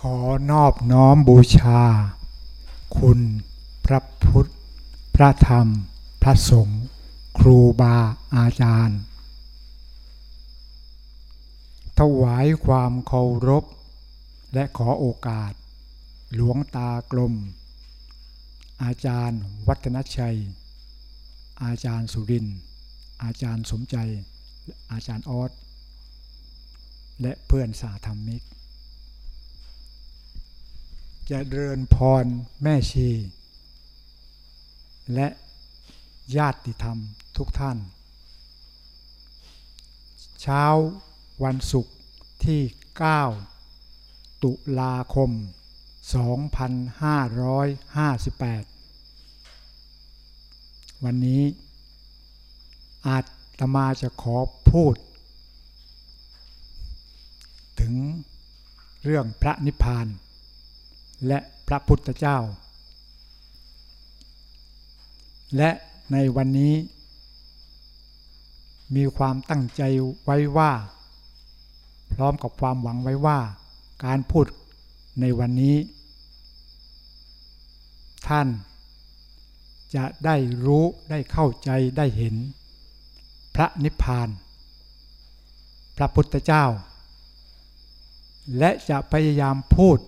ขอนอบน้อมบูชา คุณพระพุทธ พระธรรม พระสงฆ์ครูบาอาจารย์ ถวายความเคารพ และขอโอกาส หลวงตากลม อาจารย์วัฒนชัย อาจารย์สุริน อาจารย์สมใจ อาจารย์ออสและเพื่อนสาธรรมิก จะเดินพรแม่ชี และญาติธรรมทุกท่าน เช้าวันศุกร์ที่ 9 ตุลาคม 2558 วันนี้ อาตมาจะขอพูด ถึงเรื่องพระนิพพาน และพระพุทธเจ้า และในวันนี้ มีความตั้งใจไว้ว่า พร้อมกับความหวังไว้ว่าการพูดในวันนี้ ท่านจะได้รู้ได้เข้าใจได้เห็น พระนิพพาน พระพุทธเจ้า และจะพยายามพูด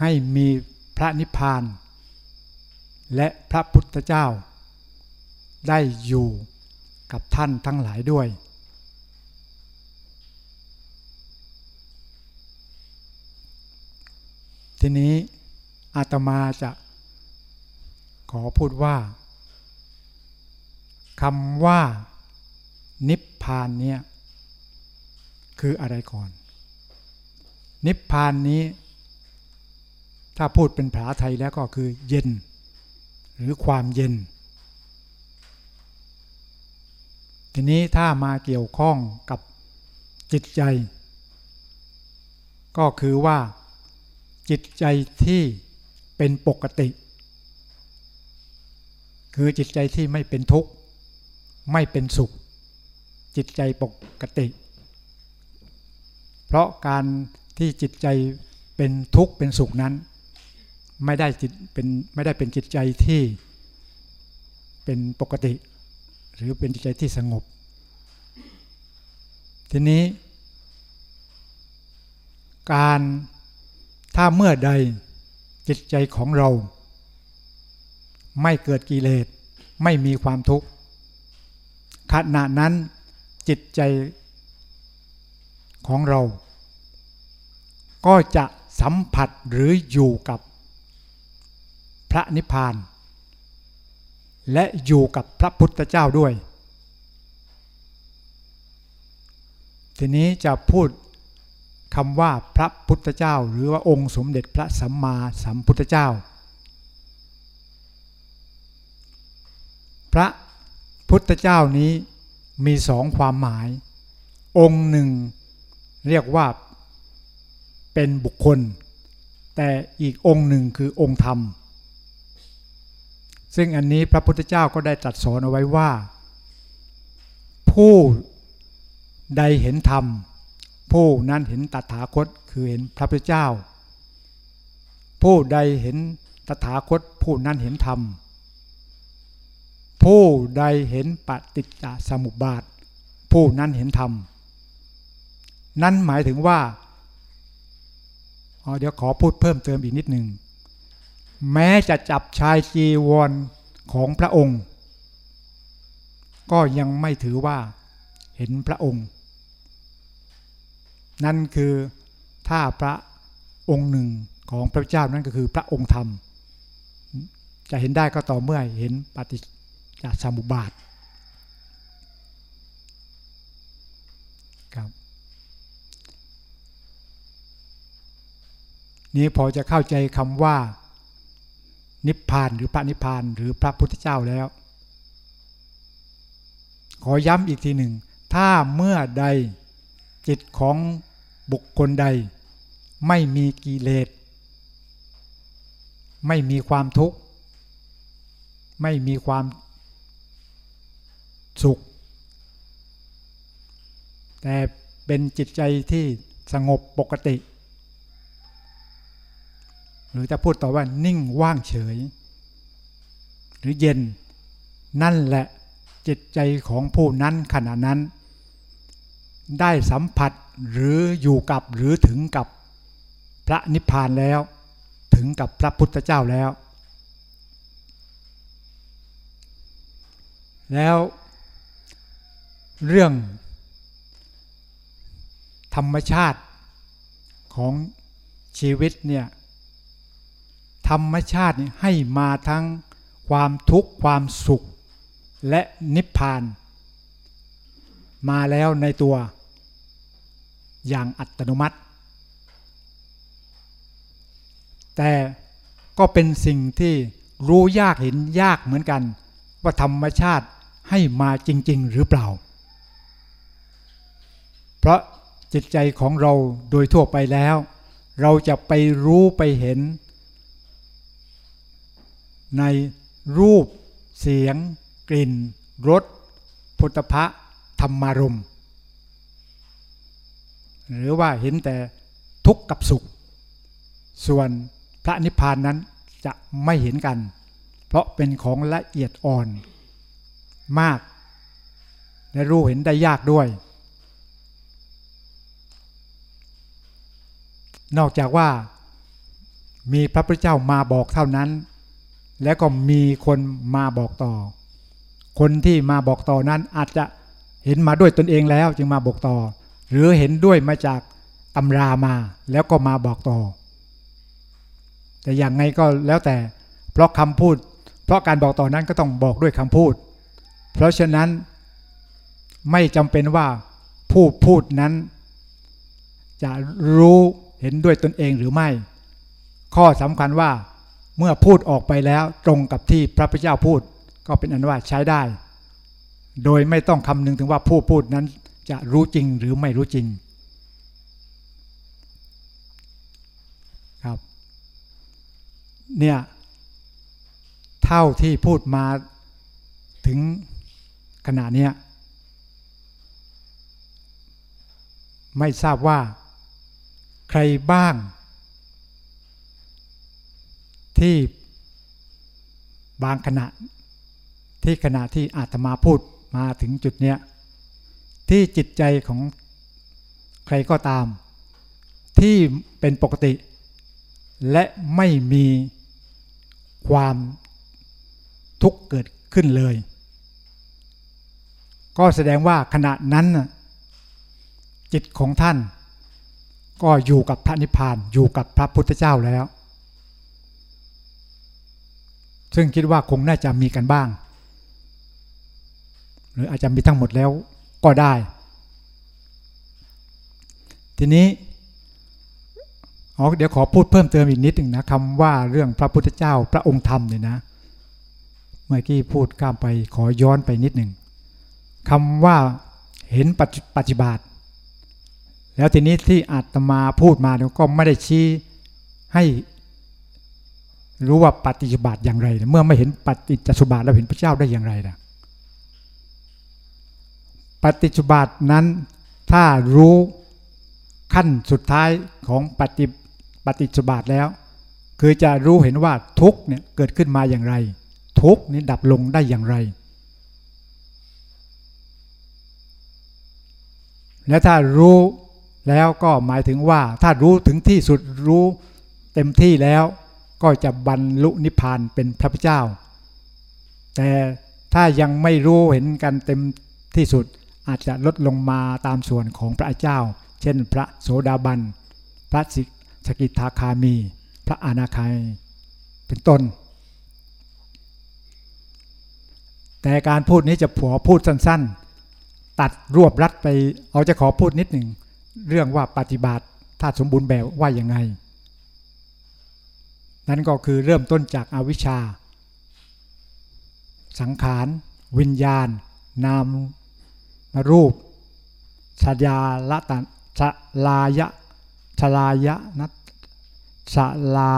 ให้มีพระนิพพาน และพระพุทธเจ้า ได้อยู่กับท่านทั้งหลายด้วย ทีนี้อาตมาจะขอพูดว่าคำว่านิพพานเนี่ยคืออะไรก่อน นิพพานนี้ ถ้าพูดเป็นภาษาไทยแล้วก็คือเย็น หรือความเย็น ทีนี้ถ้ามาเกี่ยวข้องกับจิตใจ ก็คือว่าจิตใจที่เป็นปกติ คือจิตใจที่ไม่เป็นทุกข์ ไม่เป็นสุข จิตใจปกติ เพราะการที่จิตใจเป็นทุกข์เป็นสุขนั้น ไม่ได้จิตเป็นไม่ได้เป็นจิตใจที่เป็นปกติ หรือเป็นจิตใจที่สงบ ทีนี้ การถ้าเมื่อใดจิตใจของเรา ไม่เกิดกิเลสไม่มีความทุกข์ขณะนั้นจิตใจของเรา ก็จะสัมผัสหรืออยู่กับ ระนิพพาน และอยู่กับพระพุทธเจ้าด้วย ทีนี้จะพูดคำว่าพระพุทธเจ้า หรือว่าองค์สมเด็จพระสัมมาสัมพุทธเจ้า พระพุทธเจ้านี้มีสองความหมาย องค์หนึ่งเรียกว่าเป็นบุคคล แต่อีกองค์หนึ่งคือองค์ธรรม ซึ่งอันนี้พระพุทธเจ้าก็ได้ตรัสสอนเอาไว้ว่า ผู้ใดเห็นธรรม ผู้นั้นเห็นตถาคตคือเห็นพระพุทธเจ้า ผู้ใดเห็นตถาคต ผู้นั้นเห็นธรรม ผู้ใดเห็นปฏิจจสมุปบาท ผู้นั้นเห็นธรรม นั่นหมายถึงว่าเดี๋ยวขอพูดเพิ่มเติมอีกนิดหนึ่ง แม้จะจับชายจีวรของพระองค์ ก็ยังไม่ถือว่าเห็นพระองค์ นั่นคือถ้าพระองค์หนึ่งของพระเจ้านั่นก็คือพระองค์ธรรม จะเห็นได้ก็ต่อเมื่อเห็นปฏิจจสมุปบาทครับนี้พอจะเข้าใจคำว่า นิพพานหรือพระนิพพานหรือพระพุทธเจ้าแล้ว ขอย้ำอีกทีหนึ่ง ถ้าเมื่อใดจิตของบุคคลใด ไม่มีกิเลส ไม่มีความทุกข์ ไม่มีความสุข แต่เป็นจิตใจที่สงบปกติ รือจะพูดต่อว่านิ่งว่างเฉย หรือเย็นนั่นแหละจิตใจของผู้นั้นขณะนั้น ได้สัมผัสหรืออยู่กับหรือถึงกับพระนิพพานแล้ว ถึงกับพระพุทธเจ้าแล้ว แล้วเรื่องธรรมชาติของชีวิตเนี่ย ธรรมชาติให้มาทั้งความทุกข์ความสุข และนิพพาน มาแล้วในตัว อย่างอัตโนมัติ แต่ก็เป็นสิ่งที่รู้ยากเห็นยากเหมือนกัน ว่าธรรมชาติให้มาจริง ๆ หรือเปล่า เพราะจิตใจของเราโดยทั่วไปแล้ว เราจะไปรู้ไปเห็น ในรูป เสียง กลิ่นรสพุทธะธรรมารมหรือว่าเห็นแต่ทุกข์กับสุข ส่วนพระนิพพานนั้นจะไม่เห็นกัน เพราะเป็นของละเอียดอ่อนมาก และรู้เห็นได้ยากด้วย นอกจากว่ามีพระพุทธเจ้ามาบอกเท่านั้น แล้วก็มีคนมาบอกต่อ คนที่มาบอกต่อนั้นอาจจะเห็นมาด้วยตนเองแล้วจึงมาบอกต่อ หรือเห็นด้วยมาจากตำรามาแล้วก็มาบอกต่อ แต่อย่างไงก็แล้วแต่ เพราะคำพูด เพราะการบอกต่อนั้นก็ต้องบอกด้วยคำพูด เพราะฉะนั้นไม่จำเป็นว่าผู้พูดนั้น จะรู้เห็นด้วยตนเองหรือไม่ ข้อสำคัญว่า เมื่อพูดออกไปแล้วตรงกับที่พระพุทธเจ้าพูดก็เป็นอันว่าใช้ได้ โดยไม่ต้องคำนึงถึงว่าผู้พูดนั้นจะรู้จริงหรือไม่รู้จริงครับเนี่ยเท่าที่พูดมาถึงขณะนี้ยไม่ทราบว่าใครบ้าง ที่บางขณะที่ขณะที่อาตมาพูดมาถึงจุดเนี้ยที่จิตใจของใครก็ตาม ที่เป็นปกติ และไม่มีความทุกข์เกิดขึ้นเลย ก็แสดงว่าขณะนั้นจิตของท่าน ก็อยู่กับพระนิพพานอยู่กับพระพุทธเจ้าแล้ว ซึ่งคิดว่าคงน่าจะมีกันบ้าง หรืออาจจะมีทั้งหมดแล้วก็ได้ ทีนี้อ๋อเดี๋ยวขอพูดเพิ่มเติมอีกนิดหนึ่งนะคำว่าเรื่องพระพุทธเจ้าพระองค์ธรรมเนี่ยนะ เมื่อกี้พูดข้ามไปขอย้อนไปนิดหนึ่งคำว่าเห็นปัจจุบันแล้วทีนี้ที่อาตมาพูดมาเนี่ยก็ไม่ได้ชี้ให้ รู้ว่าปฏิจบัติอย่างไร เมื่อไม่เห็นปฏิจจสุบาทแล้วเห็นพระเจ้าได้อย่างไรนะปฏิจบัตินั้นถ้ารู้ขั้นสุดท้ายของปฏิปฏิจบัติแล้ว คือจะรู้เห็นว่าทุกเนี่ยเกิดขึ้นมาอย่างไร ทุกนี้ดับลงได้อย่างไร และถ้ารู้แล้วก็หมายถึงว่าถ้ารู้ถึงที่สุดรู้เต็มที่แล้ว ก็จะบรรลุนิพพานเป็นพระพุทธเจ้า แต่ถ้ายังไม่รู้เห็นกันเต็มที่สุดอาจจะลดลงมาตามส่วนของพระเจ้า เช่น พระโสดาบัน พระสิสกิทาคามี พระอนาคายเป็นต้น แต่การพูดนี้จะผัวพูดสั้นๆ ตัดรวบรัดไป เอาจะขอพูดนิดหนึ่ง เรื่องว่าปฏิบัติถ้าสมบูรณ์แบบว่าอย่างไง นั่นก็คือเริ่มต้นจากอาวิชชา สังขาร วิญญาณ นามรูปชายาละตันชลายะชลายะนัชลา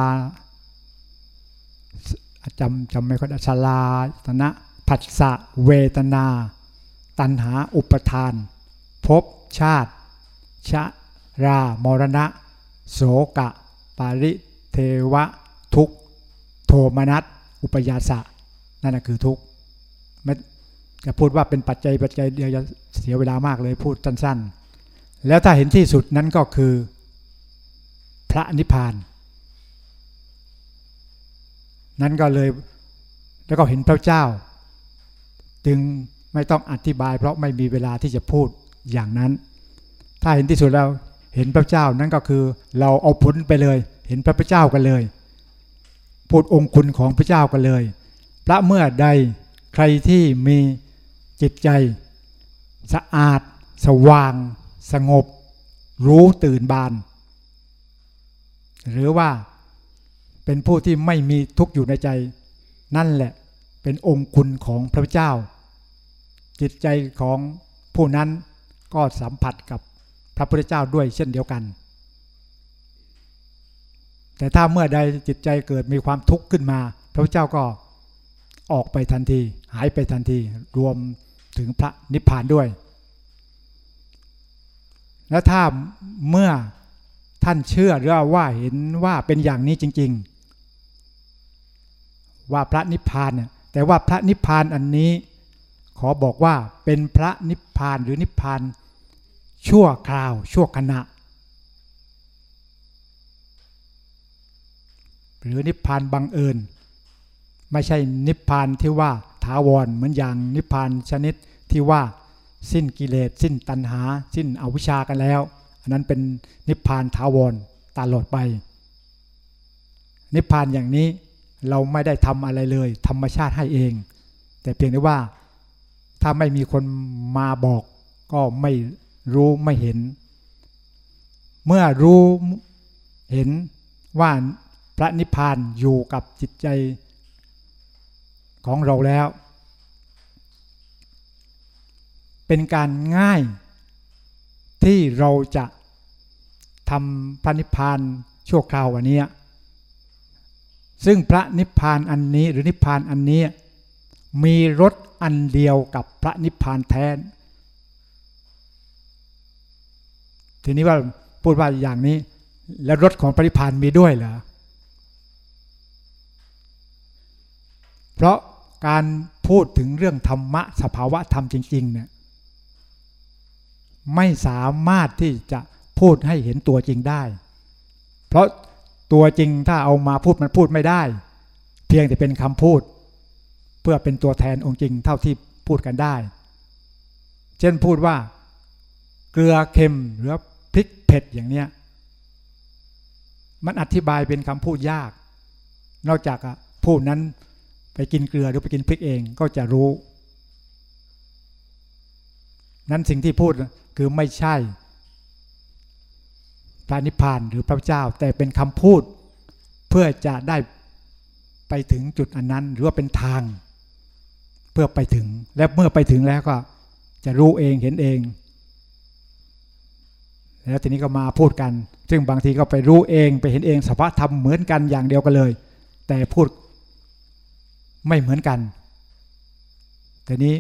จำจำไม่ค่อยได้ชลาตนะผัสสะเวทนา ตัณหาอุปทานภพชาติชะรามรณะ โสกะ ปาริเทวะ ทุกโทมนัสอุปยาสะนั่นนะคือทุกไม่จะพูดว่าเป็นปัจจัยปัจจัยเดียวจะเสียเวลามากเลยพูดสั้นๆ แล้วถ้าเห็นที่สุดนั้นก็คือพระนิพพาน นั้นก็เลยแล้วก็เห็นพระเจ้า จึงไม่ต้องอธิบาย เพราะไม่มีเวลาที่จะพูดอย่างนั้น ถ้าเห็นที่สุดแล้วเห็นพระเจ้านั่นก็คือเราเอาผลไปเลย เห็นพระพเจ้ากันเลย พูดองค์คุณของพระเจ้ากันเลย พระเมื่อใดใครที่มีจิตใจ สะอาด สว่าง สงบ รู้ตื่นบาน หรือว่าเป็นผู้ที่ไม่มีทุกข์อยู่ในใจ นั่นแหละเป็นองค์คุณของพระเจ้า จิตใจของผู้นั้นก็สัมผัสกับพระพุทธเจ้าด้วยเช่นเดียวกัน แต่ถ้าเมื่อใดจิตใจเกิดมีความทุกข์ขึ้นมา พระเจ้าก็ออกไปทันที หายไปทันที รวมถึงพระนิพพานด้วย แล้วถ้าเมื่อท่านเชื่อหรือว่าเห็นว่าเป็นอย่างนี้จริง ๆ ว่าพระนิพพานเนี่ยแต่ว่าพระนิพพานอันนี้ ขอบอกว่าเป็นพระนิพพานหรือนิพพานชั่วคราวชั่วขณะ หรือนิพพานบังเอิญ ไม่ใช่นิพพานที่ว่าถาวรเหมือนอย่างนิพพานชนิดที่ว่าสิ้นกิเลส สิ้นตัณหา สิ้นอวิชชากันแล้ว อันนั้นเป็นนิพพานถาวรตลอดไป นิพพานอย่างนี้เราไม่ได้ทำอะไรเลย ธรรมชาติให้เอง แต่เพียงแต่ว่าถ้าไม่มีคนมาบอกก็ไม่รู้ไม่เห็น เมื่อรู้เห็นว่า พระนิพพานอยู่กับจิตใจของเราแล้ว เป็นการง่ายที่เราจะทำพระนิพพานชั่วคราววันนี้ ซึ่งพระนิพพานอันนี้หรือนิพพานอันนี้ มีรสอันเดียวกับพระนิพพานแท้ทีนี้ว่าพูดว่าอย่างนี้ แล้วรสของพระนิพพานมีด้วยเหรอ เพราะการพูดถึงเรื่องธรรมะสภาวะธรรมจริงๆเนี่ยไม่สามารถที่จะพูดให้เห็นตัวจริงได้ เพราะตัวจริงถ้าเอามาพูดมันพูดไม่ได้ เพียงแต่เป็นคำพูด เพื่อเป็นตัวแทนองค์จริงเท่าที่พูดกันได้ เช่นพูดว่า เกลือเค็มหรือพริกเผ็ดอย่างเนี้ยมันอธิบายเป็นคำพูดยาก นอกจากพูดนั้น ไปกินเกลือหรือไปกินพริกเองก็จะรู้ นั้นสิ่งที่พูดคือไม่ใช่ พระนิพพานหรือพระเจ้า แต่เป็นคำพูดเพื่อจะได้ไปถึงจุดอันนั้น หรือว่าเป็นทาง เพื่อไปถึงและเมื่อไปถึงแล้วก็จะรู้เองเห็นเอง แล้วทีนี้ก็มาพูดกัน ซึ่งบางทีก็ไปรู้เองไปเห็นเองสภาวธรรมเหมือนกันอย่างเดียวกันเลย แต่พูด ไม่เหมือนกันแต่นี้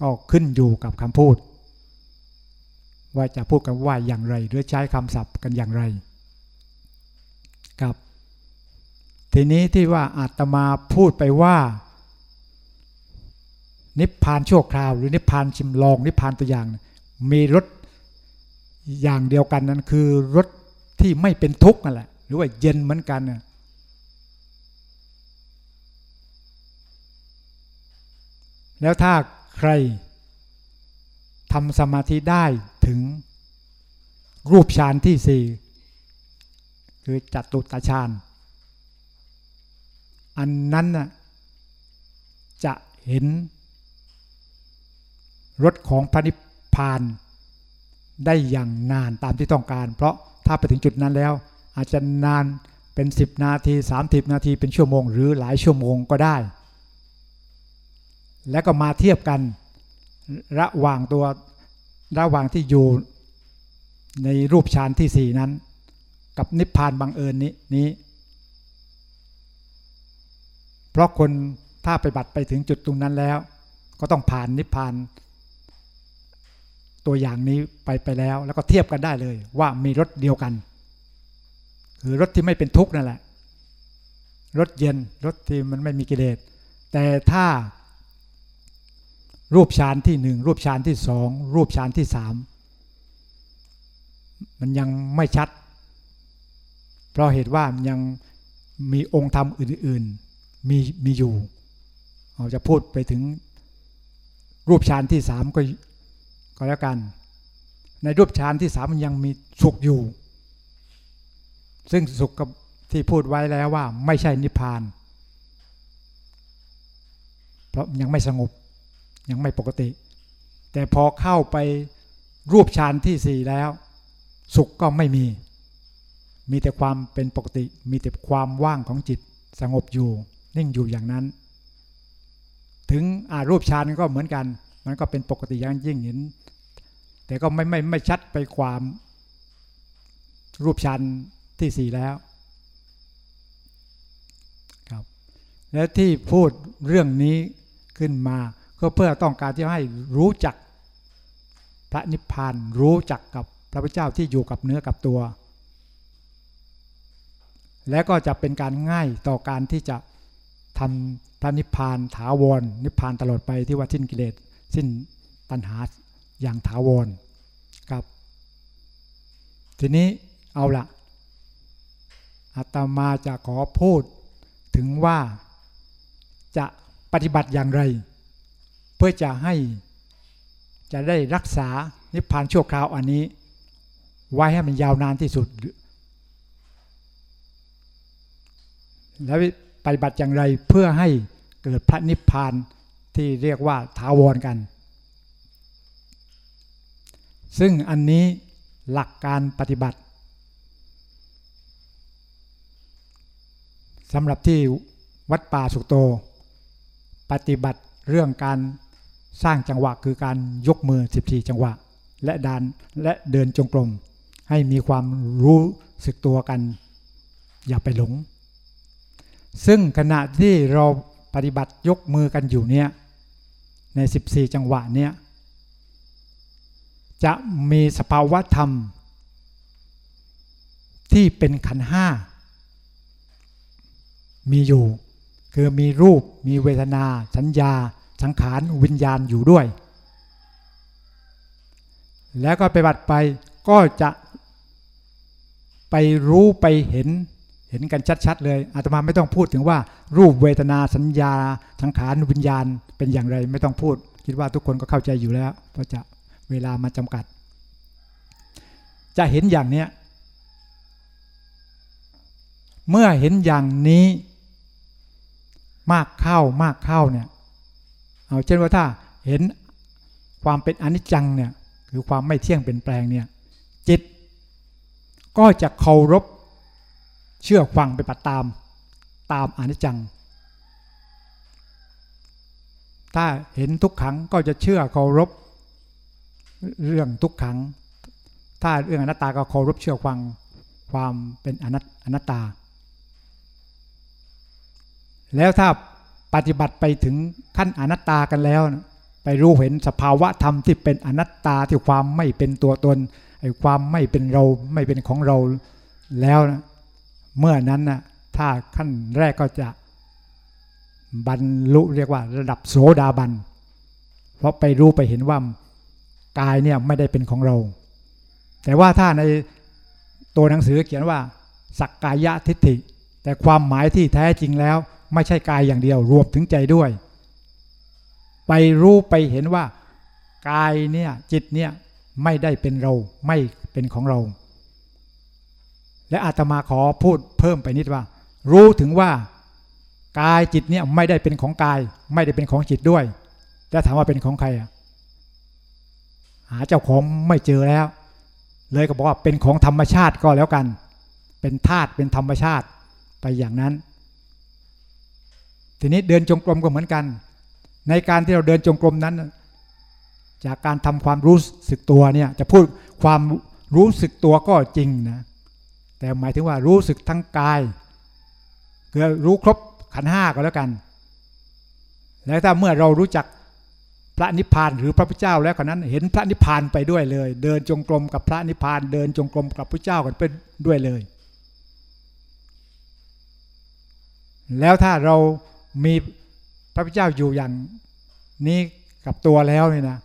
ก็ขึ้นอยู่กับคำพูด ว่าจะพูดกันว่าอย่างไร หรือใช้คำศัพท์กันอย่างไรกับทีนี้ที่ว่าอาตมาพูดไปว่า นิพพานชั่วคราว หรือนิพพานชิมลอง นิพพานตัวอย่าง มีรสอย่างเดียวกันนั้นคือรสที่ไม่เป็นทุกข์นั่นแหละ หรือว่าเย็นเหมือนกันนะ แล้วถ้าใครทำสมาธิได้ถึงรูปฌานที่สี่คือจัตุตฌาน อันนั้นน่ะจะเห็นรถของพระนิพพานได้อย่างนานตามที่ต้องการ เพราะถ้าไปถึงจุดนั้นแล้ว อาจจะนานเป็น 10 นาที 30 นาทีเป็นชั่วโมง หรือหลายชั่วโมงก็ได้ แล้วก็มาเทียบกันระหว่างตัวระหว่างที่อยู่ในรูปฌานที่สี่นั้น กับนิพพานบังเอิญนี้นี้ เพราะคนถ้าไปบัตไปถึงจุดตรงนั้นแล้ว ก็ต้องผ่านนิพพานตัวอย่างนี้ไปไปแล้ว แล้วก็เทียบกันได้เลยว่ามีรถเดียวกัน คือรถที่ไม่เป็นทุกข์นั่นแหละรถเย็นรถที่มันไม่มีกิเลสแต่ถ้า รูปฌานที่หนึ่งรูปฌานที่สองรูปฌานที่สามมันยังไม่ชัด เพราะเหตุว่ามันยังมีองค์ธรรมอื่น ๆ มีมีอยู่เราจะพูดไปถึงรูปฌานที่สามก็ก็แล้วกัน ในรูปฌานที่สามมันยังมีสุขอยู่ ซึ่งสุขกับที่พูดไว้แล้วว่าไม่ใช่นิพพาน เพราะยังไม่สงบ ยังไม่ปกติ แต่พอเข้าไปรูปฌานที่สี่แล้ว สุขก็ไม่มี มีแต่ความเป็นปกติ มีแต่ความว่างของจิตสงบอยู่ นิ่งอยู่อย่างนั้น ถึงอารูปฌานก็เหมือนกัน มันก็เป็นปกติอย่างยิ่งเห็น แต่ก็ไม่ไม่ไม่ชัดไปความรูปฌานที่สี่แล้วครับ และที่พูดเรื่องนี้ขึ้นมา ก็เพื่อต้องการที่ให้รู้จักพระนิพพานรู้จักกับพระพุทธเจ้าที่อยู่กับเนื้อกับตัว และก็จะเป็นการง่ายต่อการที่จะทำพระนิพพานถาวร นิพพานตลอดไปที่ว่าสิ้นกิเลสสิ้นตัณหาอย่างถาวรครับ ทีนี้เอาละอาตมาจะขอพูดถึงว่าจะปฏิบัติอย่างไร พื่อจะให้จะได้รักษานิพพานชั่วคราวอันนี้ ไว้ให้มันยาวนานที่สุด แล้วปฏิบัติอย่างไรเพื่อให้เกิดพระนิพพานที่เรียกว่าถาวรกัน ซึ่งอันนี้หลักการปฏิบัติสำหรับที่วัดป่าสุกโต ปฏิบัติเรื่องการ สร้างจังหวะคือการยกมือ 14 จังหวะ และดานและเดินจงกรม ให้มีความรู้สึกตัวกัน อย่าไปหลง ซึ่งขณะที่เราปฏิบัติยกมือกันอยู่เนี่ยใน 14 จังหวะเนี่ยจะมีสภาวะธรรม ที่เป็นขันห้า มีอยู่ คือมีรูปมีเวทนา สัญญา สังขารวิญญาณอยู่ด้วย แล้วก็ไปบัดไปก็จะไปรู้ไปเห็นเห็นกันชัดๆเลยอาตมาไม่ต้องพูดถึงว่า รูปเวทนาสัญญาสังขารวิญญาณเป็นอย่างไรไม่ต้องพูด คิดว่าทุกคนก็เข้าใจอยู่แล้ว เพราะจะเวลามาจำกัด จะเห็นอย่างเนี้ยเมื่อเห็นอย่างนี้ มากเข้ามากเข้าเนี่ย เอาเช่นว่าถ้าเห็นความเป็นอนิจจังเนี่ยคือความไม่เที่ยงเป็นแปลงเนี่ยจิต ก็จะเคารพเชื่อฟังไปปัดตามตามอนิจจัง ถ้าเห็นทุกขังก็จะเชื่อเคารพเรื่องทุกขัง ถ้าเรื่องอนัตตาก็เคารพเชื่อฟังความเป็นอนัตตา แล้วถ้า ปฏิบัติไปถึงขั้นอนัตตากันแล้วไปรู้เห็นสภาวะธรรมที่เป็นอนัตตาที่ความไม่เป็นตัวตนไอ้ความไม่เป็นเราไม่เป็นของเราแล้วนะเมื่อนั้นนะถ้าขั้นแรกก็จะบรรลุเรียกว่าระดับโสดาบัน เพราะไปรู้ไปเห็นว่ากายเนี่ยไม่ได้เป็นของเรา แต่ว่าถ้าในตัวหนังสือเขียนว่า สักกายะทิฏฐิ แต่ความหมายที่แท้จริงแล้ว ไม่ใช่กายอย่างเดียว รวมถึงใจด้วย ไปรู้ไปเห็นว่ากายเนี่ยจิตเนี่ยไม่ได้เป็นเราไม่เป็นของเรา และอาตมาขอพูดเพิ่มไปนิดว่า รู้ถึงว่ากายจิตเนี่ยไม่ได้เป็นของกาย ไม่ได้เป็นของจิตด้วยแล้วถามว่าเป็นของใครอะหาเจ้าของไม่เจอแล้ว เลยก็บอกว่าเป็นของธรรมชาติก็แล้วกัน เป็นธาตุเป็นธรรมชาติไปอย่างนั้น ทีนี้เดินจงกรมก็เหมือนกัน ในการที่เราเดินจงกรมนั้น จากการทำความรู้สึกตัวเนี่ยจะพูดความรู้สึกตัวก็จริงนะแต่หมายถึงว่ารู้สึกทั้งกายคือรู้ครบขันห้าก็แล้วกัน แล้วถ้าเมื่อเรารู้จักพระนิพพานหรือพระพุทธเจ้าแล้วคนนั้นเห็นพระนิพพานไปด้วยเลย เดินจงกรมกับพระนิพพาน เดินจงกรมกับพระเจ้ากันไปด้วยเลย แล้วถ้าเรา มีพระพุทธเจ้าอยู่อย่างนี้กับตัวแล้วนี่นะ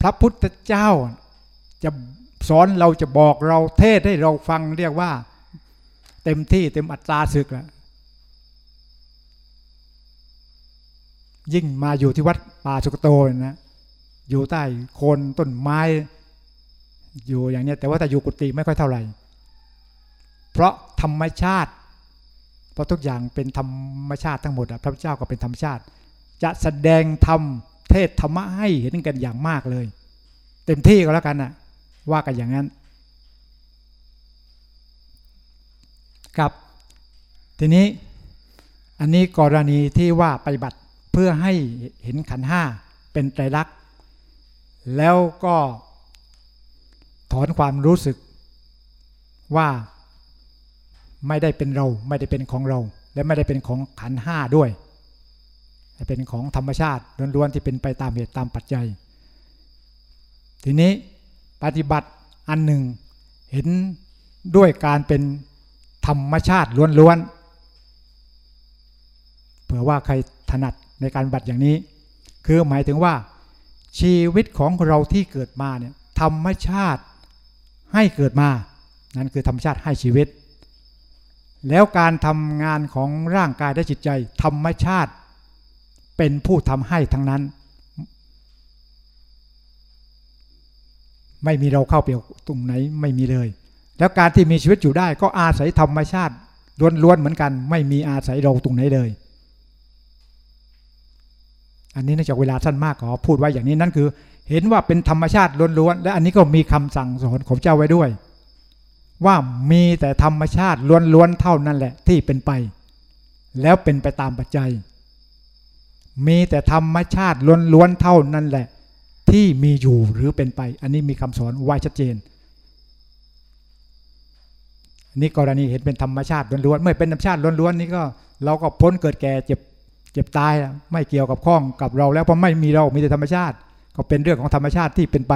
พระพุทธเจ้าจะสอนเราจะบอกเราเทศให้เราฟังเรียกว่า เต็มที่เต็มอัตราศึกแล้วยิ่งมาอยู่ที่วัดป่าสุกโตนะอยู่ใต้โคนต้นไม้ อยู่อย่างนี้แต่ว่าแต่อยู่กุฏิไม่ค่อยเท่าไหร่ เพราะธรรมชาติ เพราะทุกอย่างเป็นธรรมชาติทั้งหมดพระพุทธเจ้าก็เป็นธรรมชาติ จะแสดงธรรมเทศธรรมะให้เห็นกันอย่างมากเลย เต็มที่ก็แล้วกันนะว่ากันอย่างนั้นครับ ทีนี้อันนี้กรณีที่ว่าปฏิบัติเพื่อให้เห็นขันห้าเป็นไตรลักษณ์แล้วก็ถอนความรู้สึกว่า ไม่ได้เป็นเรา ไม่ได้เป็นของเรา และไม่ได้เป็นของขันห้าด้วย เป็นของธรรมชาติล้วนๆที่เป็นไปตามเหตุตามปัจจัย ทีนี้ปฏิบัติอันหนึ่งเห็นด้วยการเป็นธรรมชาติล้วนๆเผื่อว่าใครถนัดในการบัติอย่างนี้ คือหมายถึงว่า ชีวิตของเราที่เกิดมาเนี่ยธรรมชาติให้เกิดมา นั่นคือธรรมชาติให้ชีวิต แล้วการทำงานของร่างกายและจิตใจ ธรรมชาติ เป็นผู้ทำให้ทั้งนั้น ไม่มีเราเข้าเปลี่ยวตรงไหนไม่มีเลย แล้วการที่มีชีวิตอยู่ได้ ก็อาศัยธรรมชาติล้วนๆเหมือนกัน ไม่มีอาศัยเราตรงไหนเลย อันนี้เนื่องจากเวลาสั้นมากขอพูดไว้อย่างนี้นั่นคือ เห็นว่าเป็นธรรมชาติล้วนๆและอันนี้ก็มีคำสั่งสอนของเจ้าไว้ด้วย ว่ามีแต่ธรรมชาติล้วนๆเท่านั้นแหละที่เป็นไป แล้วเป็นไปตามปัจจัย มีแต่ธรรมชาติล้วนๆเท่านั้นแหละ ที่มีอยู่หรือเป็นไป อันนี้มีคำสอนไว้ชัดเจนนี่กรณีเห็นเป็นธรรมชาติล้วนๆเมื่อเป็นธรรมชาติล้วนๆนี่ก็เราก็พ้นเกิดแก่เจ็บเจ็บตายไม่เกี่ยวกับข้องกับเราแล้วเพราะไม่มีเรา มีแต่ธรรมชาติ ก็เป็นเรื่องของธรรมชาติที่เป็นไป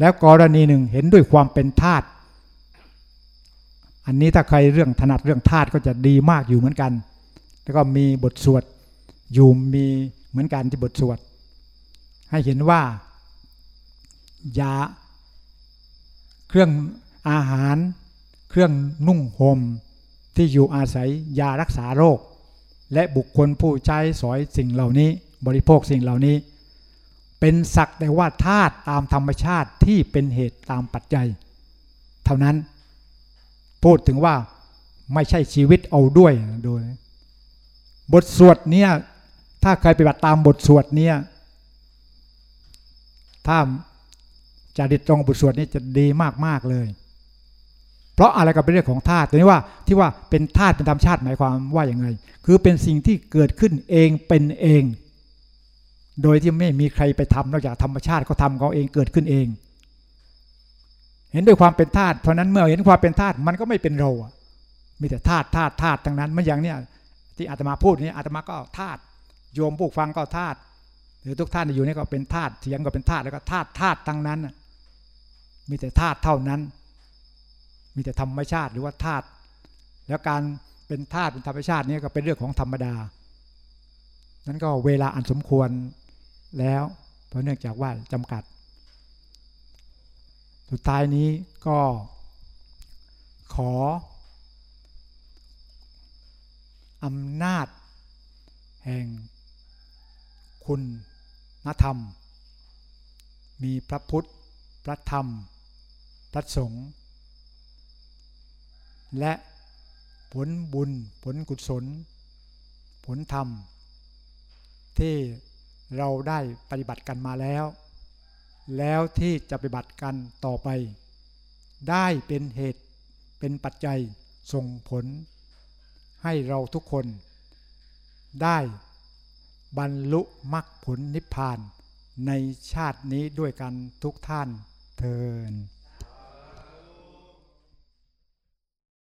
แล้วกรณีหนึ่งเห็นด้วยความเป็นธาตุอันนี้ถ้าใครเรื่องถนัดเรื่องธาตุก็จะดีมากอยู่เหมือนกัน แล้วก็มีบทสวดอยู่มีเหมือนกันที่บทสวด ให้เห็นว่ายาเครื่องอาหาร เครื่องนุ่งห่มที่อยู่อาศัยยารักษาโรค และบุคคลผู้ใช้สอยสิ่งเหล่านี้ บริโภคสิ่งเหล่านี้ เป็นสักแต่ว่าธาตุตามธรรมชาติที่เป็นเหตุตามปัจจัย เท่านั้น พูดถึงว่าไม่ใช่ชีวิตเอาด้วยโดูบทสวดเนี่ยถ้าใครปฏิบัติตามบทสวดเนี่ยถ้าจะดิดตรงบทสวดนี้จะดีมากๆเลย เพราะอะไรก็เป็นเรื่องของธาตุตัวนี้ว่าที่ว่าเป็นธาตุเป็นธรรมชาติหมายความว่าอย่างไง คือเป็นสิ่งที่เกิดขึ้นเองเป็นเอง โดยที่ไม่มีใครไปทำนอกจากธรรมชาติเขาทำเขาเองเกิดขึ้นเอง เห็นด้วยความเป็นธาตุเพราะนั้นเมื่อเห็นความเป็นธาตุมันก็ไม่เป็นเราอะมีแต่ธาตุธาตุธาตุทั้งนั้นมันอย่างเนี้ยที่อาตมาพูดนี้อาตมาก็ธาตุโยมผู้ฟังก็ธาตุหรือทุกท่านอยู่นี่ก็เป็นธาตุเสียงก็เป็นธาตุแล้วก็ธาตุธาตุทั้งนั้นมีแต่ธาตุเท่านั้น มีแต่ธรรมชาติหรือว่าธาตุแล้วการเป็นธาตุเป็นธรรมชาตินี่ก็เป็นเรื่องของธรรมดานั้นก็เวลาอันสมควร แล้ว เพราะเนื่องจากว่าจำกัด สุดท้ายนี้ก็ขออำนาจ แห่ง คุณนธรรม มีพระพุทธ พระธรรม พระสงฆ์และผลบุญ ผลกุศล ผลธรรม ที่ เราได้ปฏิบัติกันมาแล้ว แล้วที่จะปฏิบัติกันต่อไป ได้เป็นเหตุเป็นปัจจัยส่งผล ให้เราทุกคน ได้บรรลุมรรคผลนิพพานในชาตินี้ด้วยกันทุกท่านเทิน